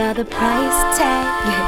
about the price tag.